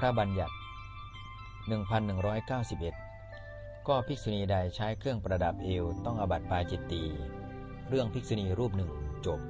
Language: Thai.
พระบัญญัติ 1191 ก็ภิกษุณีใดใช้เครื่องประดับเอวต้องอบัติปาจิตตี เรื่องภิกษุณีรูปหนึ่งจบ